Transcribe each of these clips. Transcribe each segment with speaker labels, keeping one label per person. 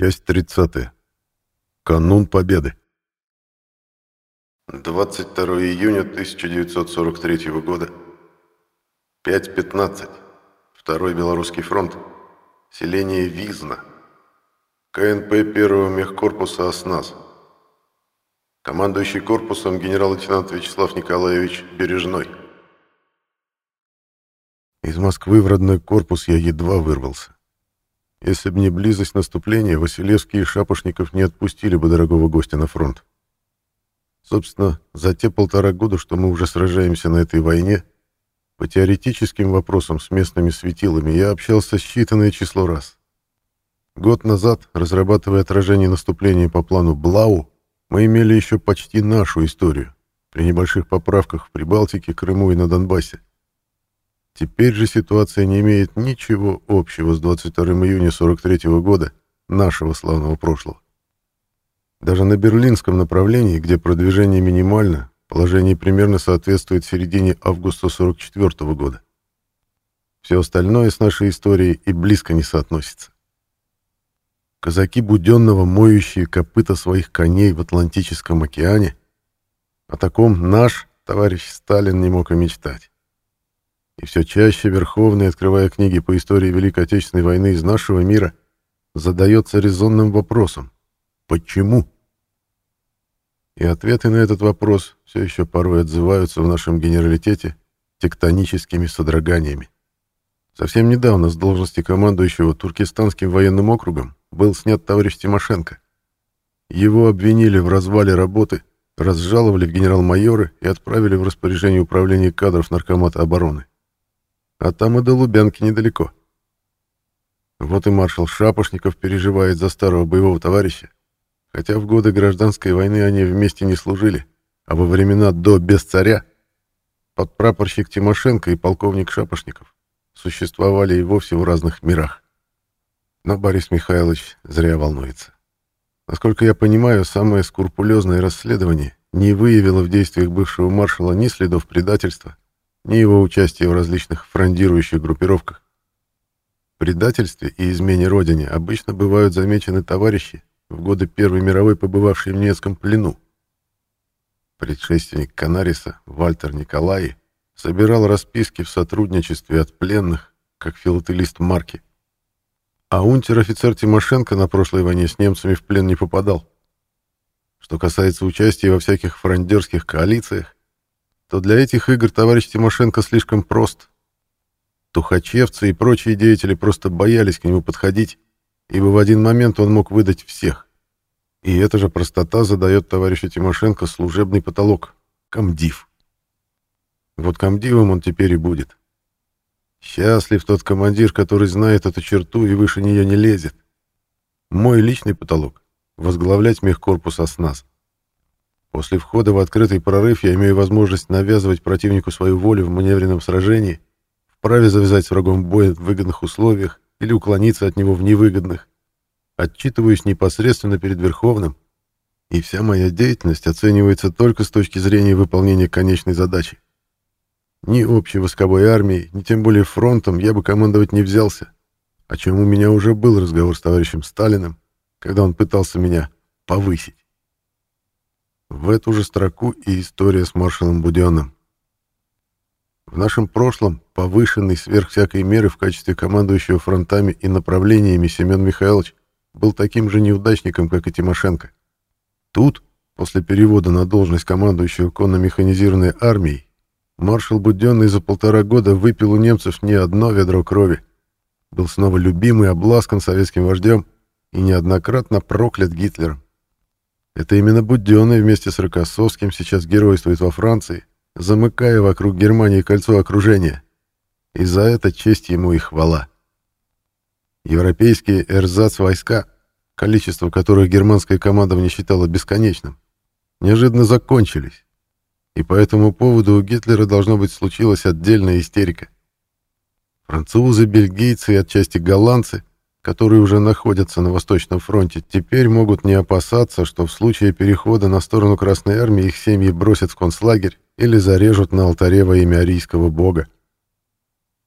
Speaker 1: Часть 30. Канун Победы. 22 июня 1943 года. 5.15. Второй Белорусский фронт. Селение Визна. КНП первого мехкорпуса «Оснас». Командующий корпусом генерал-лейтенант Вячеслав Николаевич Бережной. Из Москвы в родной корпус я едва вырвался. Если бы не близость наступления, Василевский и Шапошников не отпустили бы дорогого гостя на фронт. Собственно, за те полтора года, что мы уже сражаемся на этой войне, по теоретическим вопросам с местными светилами я общался считанное число раз. Год назад, разрабатывая отражение наступления по плану Блау, мы имели еще почти нашу историю, при небольших поправках в Прибалтике, Крыму и на Донбассе. Теперь же ситуация не имеет ничего общего с 22 июня 43 года, нашего славного прошлого. Даже на берлинском направлении, где продвижение минимально, положение примерно соответствует середине августа 44 года. Все остальное с нашей историей и близко не соотносится. Казаки Буденного, моющие копыта своих коней в Атлантическом океане, о таком наш товарищ Сталин не мог и мечтать. И все чаще Верховный, открывая книги по истории Великой Отечественной войны из нашего мира, задается резонным вопросом «Почему?». И ответы на этот вопрос все еще порой отзываются в нашем генералитете тектоническими содроганиями. Совсем недавно с должности командующего Туркестанским военным округом был снят товарищ Тимошенко. Его обвинили в развале работы, разжаловали в генерал-майоры и отправили в распоряжение управления кадров Наркомата обороны а там и до Лубянки недалеко. Вот и маршал Шапошников переживает за старого боевого товарища, хотя в годы гражданской войны они вместе не служили, а во времена до без царя подпрапорщик Тимошенко и полковник Шапошников существовали и вовсе в разных мирах. Но Борис Михайлович зря волнуется. Насколько я понимаю, самое скрупулезное расследование не выявило в действиях бывшего маршала ни следов предательства, ни его участия в различных фрондирующих группировках. Предательстве и измене родине обычно бывают замечены товарищи, в годы Первой мировой побывавшие в немецком плену. Предшественник Канариса, Вальтер Николаи, собирал расписки в сотрудничестве от пленных, как филателист Марки. А унтер-офицер Тимошенко на прошлой войне с немцами в плен не попадал. Что касается участия во всяких фрондерских коалициях, то для этих игр товарищ Тимошенко слишком прост. Тухачевцы и прочие деятели просто боялись к нему подходить, ибо в один момент он мог выдать всех. И эта же простота задает товарищу Тимошенко служебный потолок — комдив. Вот комдивом он теперь и будет. Счастлив тот командир, который знает эту черту и выше нее не лезет. Мой личный потолок — возглавлять мехкорпус ОСНАС. После входа в открытый прорыв я имею возможность навязывать противнику свою волю в маневренном сражении, вправе завязать с врагом бой в выгодных условиях или уклониться от него в невыгодных. Отчитываюсь непосредственно перед Верховным, и вся моя деятельность оценивается только с точки зрения выполнения конечной задачи. Ни общей восковой армией, ни тем более фронтом я бы командовать не взялся, о чем у меня уже был разговор с товарищем Сталиным, когда он пытался меня повысить. В эту же строку и история с маршалом Буденным. В нашем прошлом повышенный сверх всякой меры в качестве командующего фронтами и направлениями Семен Михайлович был таким же неудачником, как и Тимошенко. Тут, после перевода на должность командующего конно-механизированной армией, маршал Буденный за полтора года выпил у немцев не одно ведро крови, был снова любим и обласкан советским вождем и неоднократно проклят Гитлером. Это именно Буденный вместе с Рокоссовским сейчас геройствует во Франции, замыкая вокруг Германии кольцо окружения. И за это честь ему и хвала. Европейские эрзац-войска, количество которых германская командование считало бесконечным, неожиданно закончились. И по этому поводу у Гитлера должно быть случилась отдельная истерика. Французы, бельгийцы и отчасти голландцы которые уже находятся на Восточном фронте, теперь могут не опасаться, что в случае перехода на сторону Красной Армии их семьи бросят в концлагерь или зарежут на алтаре во имя арийского бога.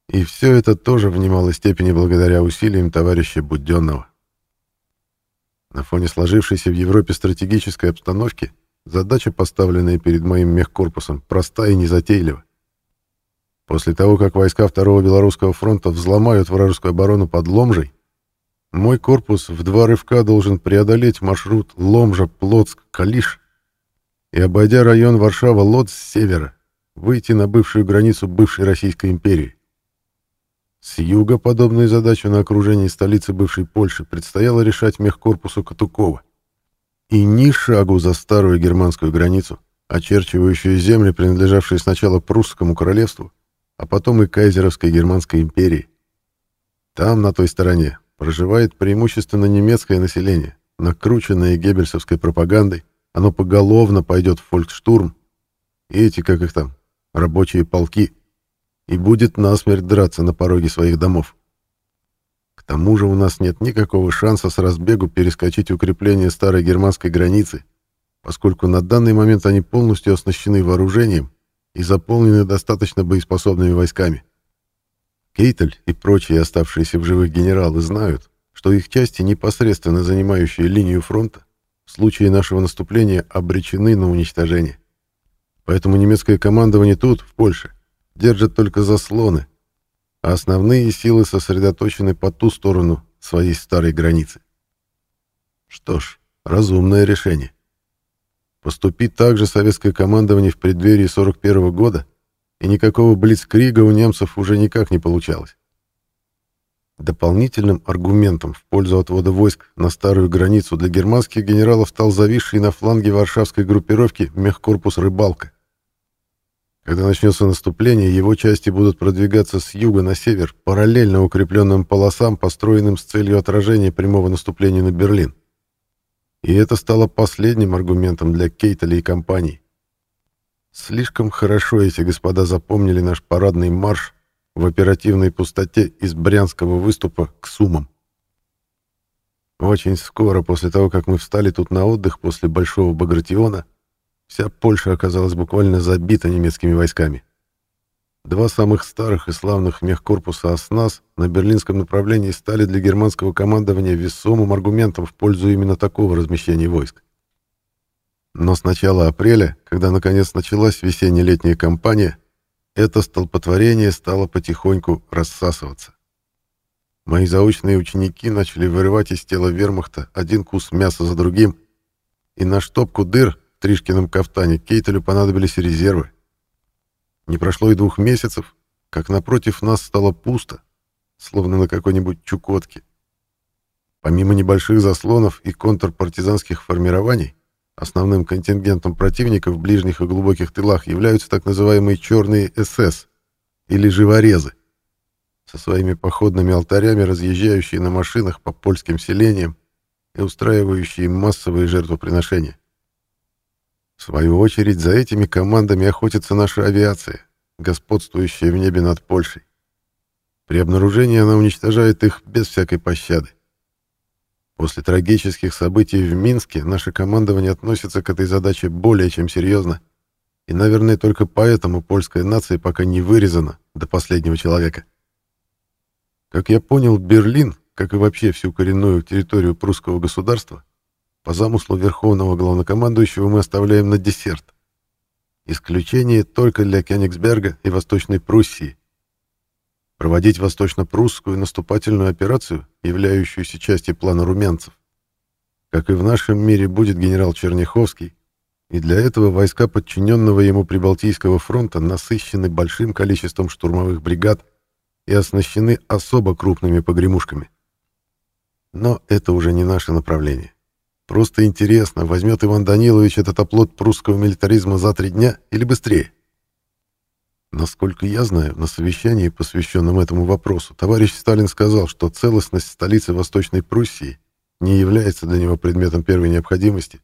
Speaker 1: И все это тоже в немалой степени благодаря усилиям товарища Буденного. На фоне сложившейся в Европе стратегической обстановки задача, поставленная перед моим мехкорпусом, проста и незатейлива. После того, как войска Второго Белорусского фронта взломают вражескую оборону под Ломжей, мой корпус в два рывка должен преодолеть маршрут Ломжа-Плотск-Калиш и, обойдя район Варшава-Лод с севера, выйти на бывшую границу бывшей Российской империи. С юга подобную задачу на окружении столицы бывшей Польши предстояло решать мехкорпусу Катукова. И ни шагу за старую германскую границу, очерчивающую земли, принадлежавшие сначала прусскому королевству, а потом и кайзеровской германской империи. Там, на той стороне, проживает преимущественно немецкое население, накрученное геббельсовской пропагандой, оно поголовно пойдет в фолькштурм, и эти, как их там, рабочие полки, и будет насмерть драться на пороге своих домов. К тому же у нас нет никакого шанса с разбегу перескочить укрепление старой германской границы, поскольку на данный момент они полностью оснащены вооружением и заполнены достаточно боеспособными войсками. Кейтель и прочие оставшиеся в живых генералы знают, что их части, непосредственно занимающие линию фронта, в случае нашего наступления обречены на уничтожение. Поэтому немецкое командование тут, в Польше, держит только заслоны, а основные силы сосредоточены по ту сторону своей старой границы. Что ж, разумное решение. Поступить так же советское командование в преддверии 41 -го года, и никакого блицкрига у немцев уже никак не получалось. Дополнительным аргументом в пользу отвода войск на старую границу для германских генералов стал зависший на фланге варшавской группировки мехкорпус «Рыбалка». Когда начнется наступление, его части будут продвигаться с юга на север, параллельно укрепленным полосам, построенным с целью отражения прямого наступления на Берлин. И это стало последним аргументом для Кейтеля и компании. Слишком хорошо эти господа запомнили наш парадный марш в оперативной пустоте из Брянского выступа к Сумам. Очень скоро после того, как мы встали тут на отдых после Большого Багратиона, вся Польша оказалась буквально забита немецкими войсками. Два самых старых и славных мехкорпуса «Оснас» на берлинском направлении стали для германского командования весомым аргументом в пользу именно такого размещения войск. Но с начала апреля, когда наконец началась весенне-летняя кампания, это столпотворение стало потихоньку рассасываться. Мои заочные ученики начали вырывать из тела вермахта один кус мяса за другим, и на штопку дыр в Тришкином кафтане Кейтелю понадобились резервы. Не прошло и двух месяцев, как напротив нас стало пусто, словно на какой-нибудь Чукотке. Помимо небольших заслонов и контрпартизанских формирований, основным контингентом противника в ближних и глубоких тылах являются так называемые «черные СС» или «живорезы», со своими походными алтарями, разъезжающие на машинах по польским селениям и устраивающие массовые жертвоприношения. В свою очередь, за этими командами охотится наша авиация, господствующая в небе над Польшей. При обнаружении она уничтожает их без всякой пощады. После трагических событий в Минске наше командование относится к этой задаче более чем серьезно, и, наверное, только поэтому польская нация пока не вырезана до последнего человека. Как я понял, Берлин, как и вообще всю коренную территорию прусского государства, по замыслу Верховного Главнокомандующего мы оставляем на десерт. Исключение только для Кёнигсберга и Восточной Пруссии. Проводить восточно-прусскую наступательную операцию, являющуюся частью плана румянцев, как и в нашем мире будет генерал Черняховский, и для этого войска подчиненного ему Прибалтийского фронта насыщены большим количеством штурмовых бригад и оснащены особо крупными погремушками. Но это уже не наше направление. Просто интересно, возьмет Иван Данилович этот оплот прусского милитаризма за три дня или быстрее? Насколько я знаю, на совещании, посвященном этому вопросу, товарищ Сталин сказал, что целостность столицы Восточной Пруссии не является для него предметом первой необходимости,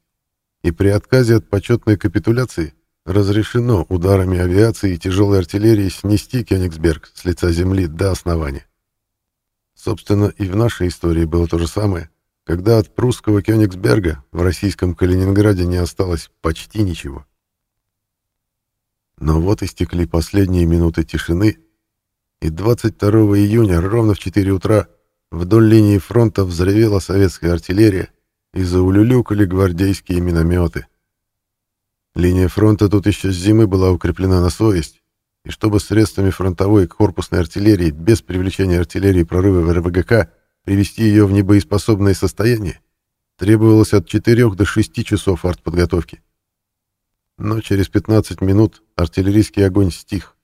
Speaker 1: и при отказе от почетной капитуляции разрешено ударами авиации и тяжелой артиллерии снести Кёнигсберг с лица земли до основания. Собственно, и в нашей истории было то же самое, когда от прусского Кёнигсберга в российском Калининграде не осталось почти ничего. Но вот истекли последние минуты тишины, и 22 июня ровно в 4 утра вдоль линии фронта взревела советская артиллерия, и заулюлюкали гвардейские минометы. Линия фронта тут еще с зимы была укреплена на совесть, и чтобы средствами фронтовой и корпусной артиллерии без привлечения артиллерии прорыва в РВГК привести ее в небоеспособное состояние, требовалось от 4 до 6 часов артподготовки. Но через 15 минут артиллерийский огонь стих.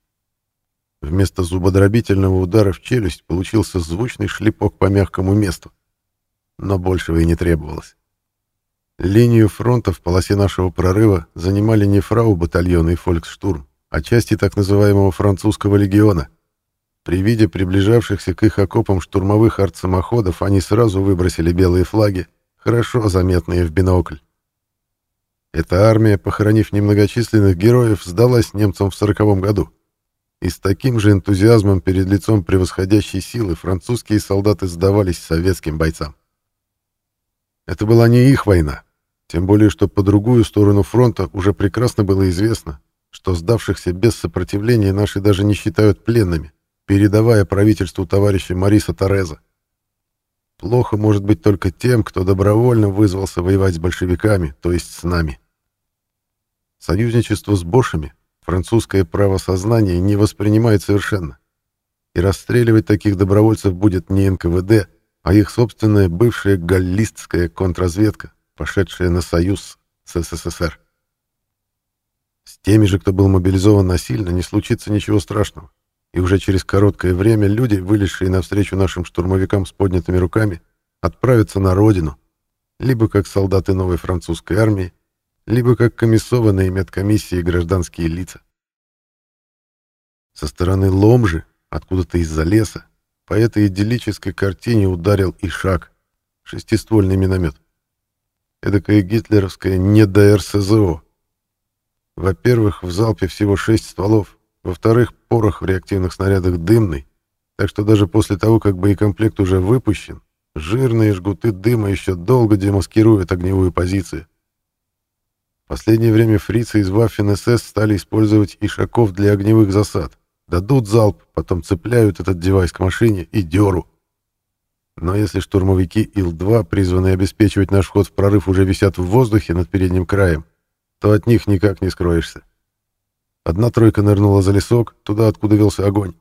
Speaker 1: Вместо зубодробительного удара в челюсть получился звучный шлепок по мягкому месту. Но большего и не требовалось. Линию фронта в полосе нашего прорыва занимали не фрау батальона и фольксштурм, а части так называемого французского легиона. При виде приближавшихся к их окопам штурмовых артсамоходов они сразу выбросили белые флаги, хорошо заметные в бинокль. Эта армия, похоронив немногочисленных героев, сдалась немцам в сороковом году. И с таким же энтузиазмом перед лицом превосходящей силы французские солдаты сдавались советским бойцам. Это была не их война, тем более что по другую сторону фронта уже прекрасно было известно, что сдавшихся без сопротивления наши даже не считают пленными, передавая правительству товарища Мариса Тореза. Плохо может быть только тем, кто добровольно вызвался воевать с большевиками, то есть с нами. Союзничество с бошами французское правосознание не воспринимает совершенно. И расстреливать таких добровольцев будет не НКВД, а их собственная бывшая галлистская контрразведка, пошедшая на союз с СССР. С теми же, кто был мобилизован насильно, не случится ничего страшного, и уже через короткое время люди, вылезшие навстречу нашим штурмовикам с поднятыми руками, отправятся на родину, либо как солдаты новой французской армии, либо как комиссованные медкомиссии гражданские лица. Со стороны Ломжи, откуда-то из-за леса, по этой идиллической картине ударил и шаг, шестиствольный миномет. Эдакое гитлеровское не. Во-первых, в залпе всего шесть стволов, во-вторых, порох в реактивных снарядах дымный, так что даже после того, как боекомплект уже выпущен, жирные жгуты дыма еще долго демаскируют огневую позицию. Последнее время фрицы из Waffen-СС стали использовать ишаков для огневых засад. Дадут залп, потом цепляют этот девайс к машине и дёру. Но если штурмовики Ил-2, призванные обеспечивать наш вход в прорыв, уже висят в воздухе над передним краем, то от них никак не скроешься. Одна тройка нырнула за лесок, туда, откуда велся огонь,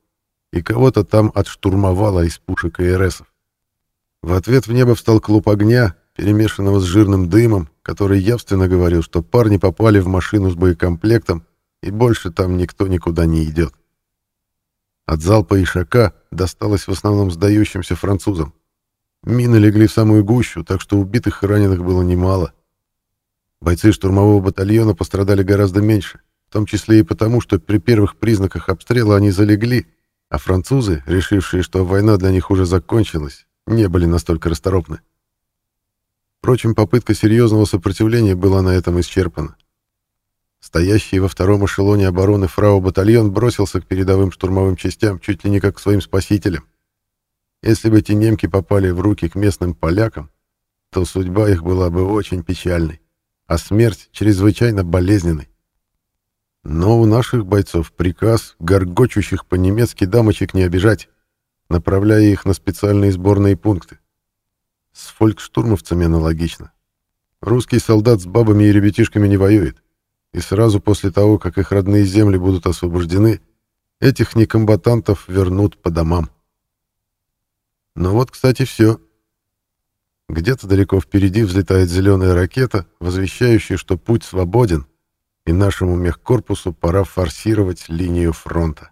Speaker 1: и кого-то там отштурмовала из пушек и РСов. В ответ в небо встал клуб огня, перемешанного с жирным дымом, который явственно говорил, что парни попали в машину с боекомплектом, и больше там никто никуда не идет. От залпа Ишака досталось в основном сдающимся французам. Мины легли в самую гущу, так что убитых и раненых было немало. Бойцы штурмового батальона пострадали гораздо меньше, в том числе и потому, что при первых признаках обстрела они залегли, а французы, решившие, что война для них уже закончилась, не были настолько расторопны. Впрочем, попытка серьезного сопротивления была на этом исчерпана. Стоящий во втором эшелоне обороны фрау-батальон бросился к передовым штурмовым частям чуть ли не как к своим спасителям. Если бы эти немки попали в руки к местным полякам, то судьба их была бы очень печальной, а смерть чрезвычайно болезненной. Но у наших бойцов приказ горгочущих по-немецки дамочек не обижать, направляя их на специальные сборные пункты. С фолькштурмовцами аналогично. Русский солдат с бабами и ребятишками не воюет и сразу после того, как их родные земли будут освобождены, этих некомбатантов вернут по домам. Но вот, кстати, все. Где-то далеко впереди взлетает зеленая ракета, возвещающая, что путь свободен, и нашему мехкорпусу пора форсировать линию фронта.